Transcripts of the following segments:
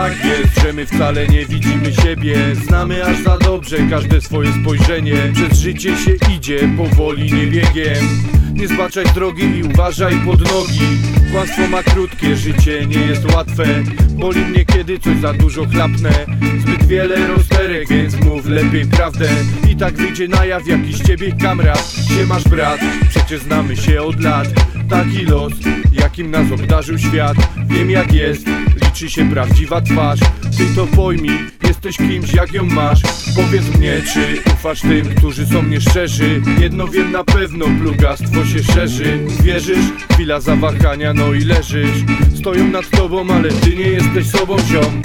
tak jest, że my wcale nie widzimy siebie. Znamy aż za dobrze każde swoje spojrzenie. Przez życie się idzie powoli, nie biegiem. Nie zbaczaj drogi i uważaj pod nogi. Kłamstwo ma krótkie, życie nie jest łatwe. Boli mnie kiedy coś za dużo chlapnę. Zbyt wiele rozterek, więc mów lepiej prawdę. I tak wyjdzie na jaw jakiś ciebie kamrat. Gdzie masz brat? Przecież znamy się od lat. Taki los, jakim nas obdarzył świat. Wiem jak jest, liczy się prawdziwa twarz. Ty to pojmij, jesteś kimś jak ją masz. Powiedz mnie, czy ufasz tym, którzy są nieszczerzy? Jedno wiem na pewno, plugastwo się szerzy. Wierzysz? Chwila zawahania, no i leżysz. Stoją nad tobą, ale ty nie jesteś sobą, ziom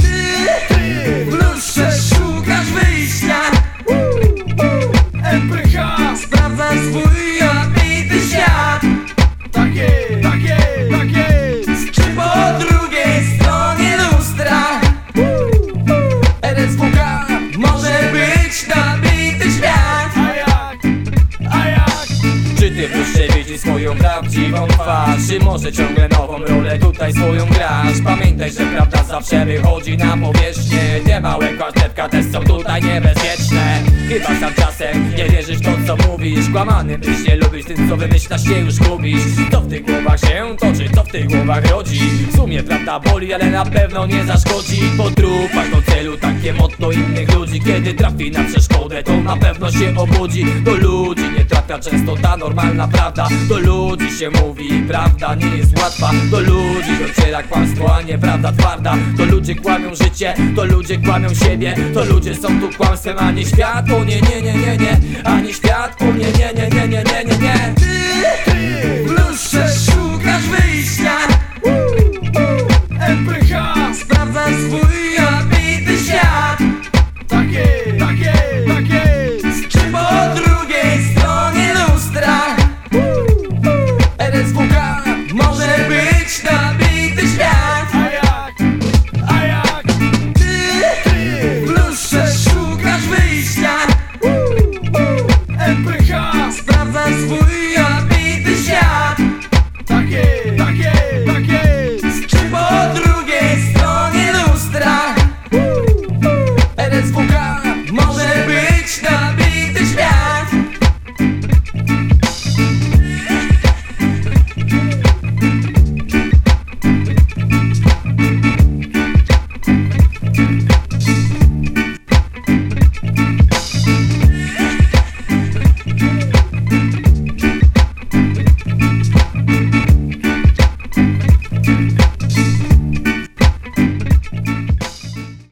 prawdziwą twarz? Czy może ciągle nową rolę tutaj swoją grasz? Pamiętaj, że prawda zawsze wychodzi na powierzchnię. Te małe kwartetka też są tutaj niebezpieczne. Chyba sam czasem nie wierzysz to co mówisz. Kłamany byś nie lubisz, tym co wymyślasz się już gubisz. Co w tych głowach się toczy, co w tych głowach rodzi? W sumie prawda boli, ale na pewno nie zaszkodzi. Po trupach do celu takie motto innych ludzi. Kiedy trafi na przeszkodę to na pewno się obudzi. Do ludzi nie trafia często ta normalna prawda. Do ludzi się mówi prawda nie jest łatwa. Do ludzi dociera kłamstwo, a nie prawda twarda. To ludzie kłamią życie, to ludzie kłamią siebie. To ludzie są tu kłamstwem, a nie światło. Nie, nie, nie, nie, nie, ani światło Nie,